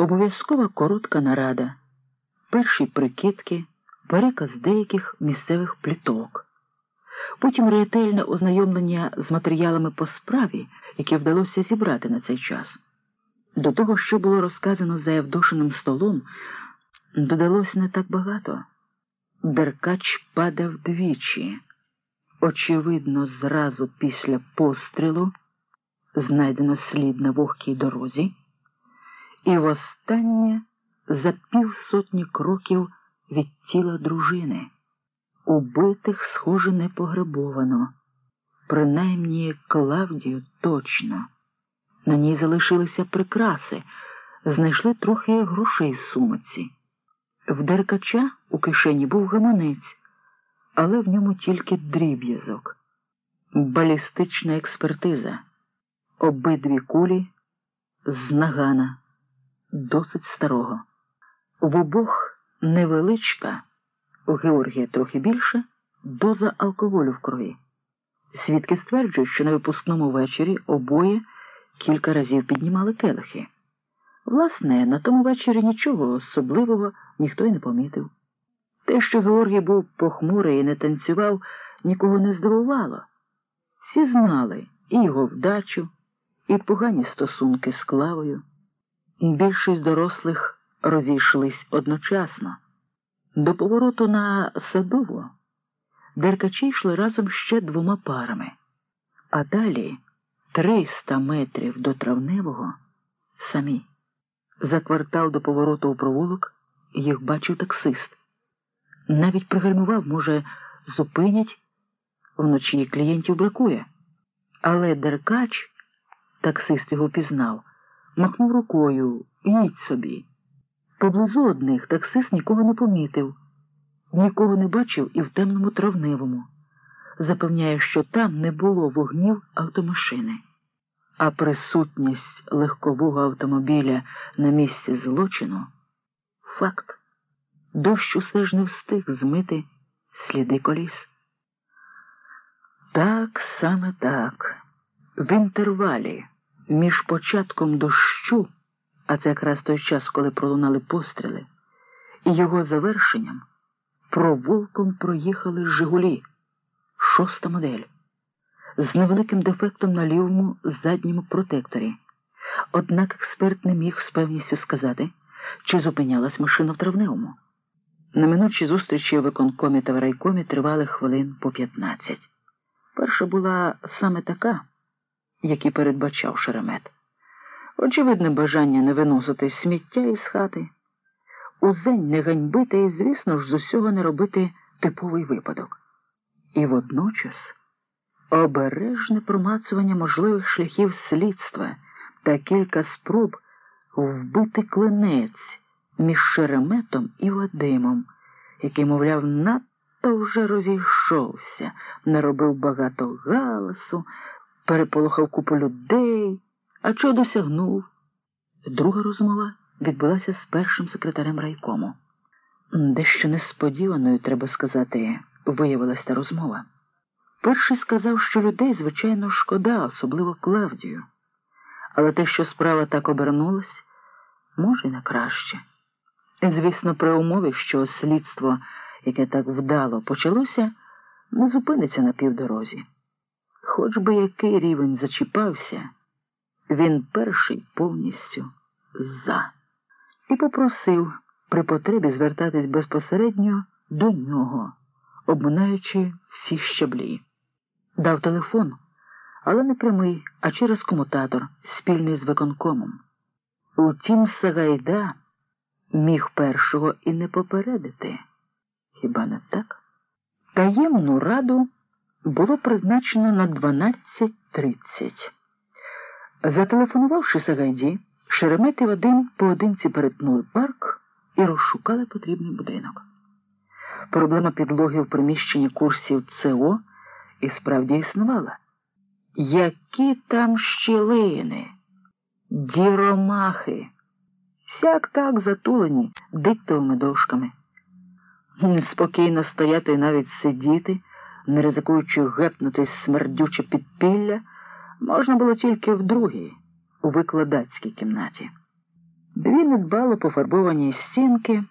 Обов'язкова коротка нарада, перші прикидки, переказ деяких місцевих пліток, потім ретельне ознайомлення з матеріалами по справі, які вдалося зібрати на цей час. До того, що було розказано за Явдошиним столом, додалось не так багато. Деркач падав двічі. Очевидно, зразу після пострілу знайдено слід на вогкій дорозі, і востаннє за півсотні кроків від тіла дружини. Убитих, схоже, не пограбовано, принаймні Клавдію точно. На ній залишилися прикраси, знайшли трохи грошей з сумиці. В деркача у кишені був гаманець, але в ньому тільки дріб'язок. Балістична експертиза. Обидві кулі з нагана, досить старого. В обох невеличка, у Георгія трохи більше, доза алкоголю в крові. Свідки стверджують, що на випускному вечорі обоє кілька разів піднімали келихи. Власне, на тому вечорі нічого особливого ніхто й не помітив. Те, що Георгій був похмурий і не танцював, нікого не здивувало. Всі знали і його вдачу, і погані стосунки з Клавою. Більшість дорослих розійшлись одночасно. До повороту на садову деркачі йшли разом ще двома парами, а далі 300 метрів до травневого самі. За квартал до повороту у провулок їх бачив таксист. Навіть пригальмував, може, зупинять, вночі клієнтів бракує. Але Деркач, таксист його пізнав, махнув рукою їдь собі. Поблизу одних таксист нікого не помітив, нікого не бачив і в темному травневому. Запевняє, що там не було вогнів автомашини а присутність легкового автомобіля на місці злочину факт. Дощ усе ж не встиг змити сліди коліс. Так, саме так. В інтервалі між початком дощу, а це якраз той час, коли пролунали постріли, і його завершенням провулком проїхали Жигулі, шоста модель з невеликим дефектом на лівому задньому протекторі. Однак експерт не міг з певністю сказати, чи зупинялась машина в травневому. Неминучі зустрічі у виконкомі та в райкомі тривали хвилин по 15. Перша була саме така, як і передбачав Шеремет. Очевидне бажання не виносити сміття із хати, узень не ганьбити і, звісно ж, з усього не робити типовий випадок. І водночас обережне промацування можливих шляхів слідства та кілька спроб вбити клинець між Шереметом і Вадимом, який, мовляв, надто вже розійшовся, наробив багато галасу, переполохав купу людей, а чого досягнув. Друга розмова відбулася з першим секретарем райкому. Дещо несподіваною, треба сказати, виявилася розмова. Перший сказав, що людей, звичайно, шкода, особливо Клавдію. Але те, що справа так обернулась, може й на краще. Звісно, при умові, що слідство, яке так вдало почалося, не зупиниться на півдорозі. Хоч би який рівень зачіпався, він перший повністю за. І попросив при потребі звертатись безпосередньо до нього, обминаючи всі щаблі. Дав телефон, але не прямий, а через комутатор, спільний з виконкомом. Утім, Сагайда міг першого і не попередити. Хіба не так? Таємну раду було призначено на 12.30. Зателефонувавши Сагайді, Шеремет і Вадим поодинці перетнули парк і розшукали потрібний будинок. Проблема підлоги в приміщенні курсів ЦО і справді існувала. Які там щілини, діромахи, сяк так затулені диктовими дошками. Спокійно стояти і навіть сидіти, не ризикуючи гепнутись смердюче підпілля, можна було тільки в другій, у викладацькій кімнаті. Дві недбало пофарбовані стінки.